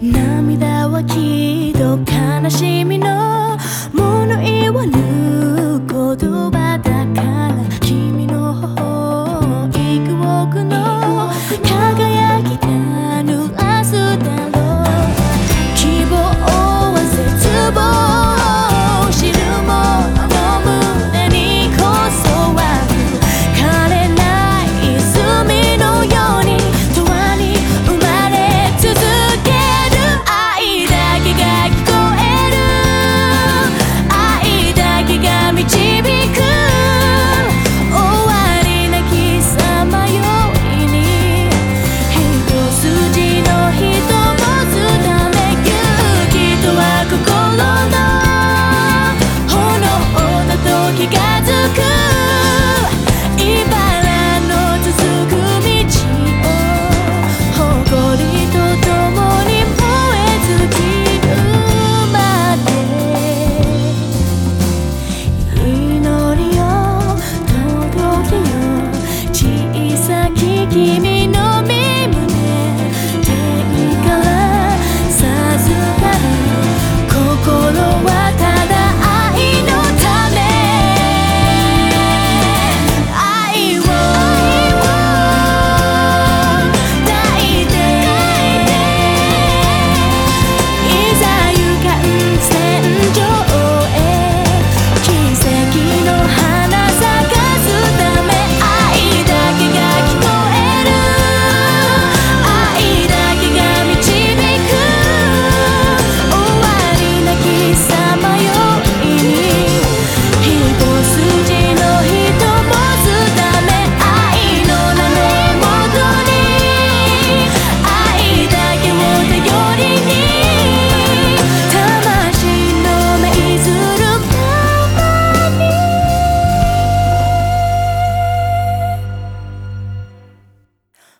涙はきっと悲しみの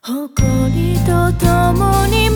誇りと共に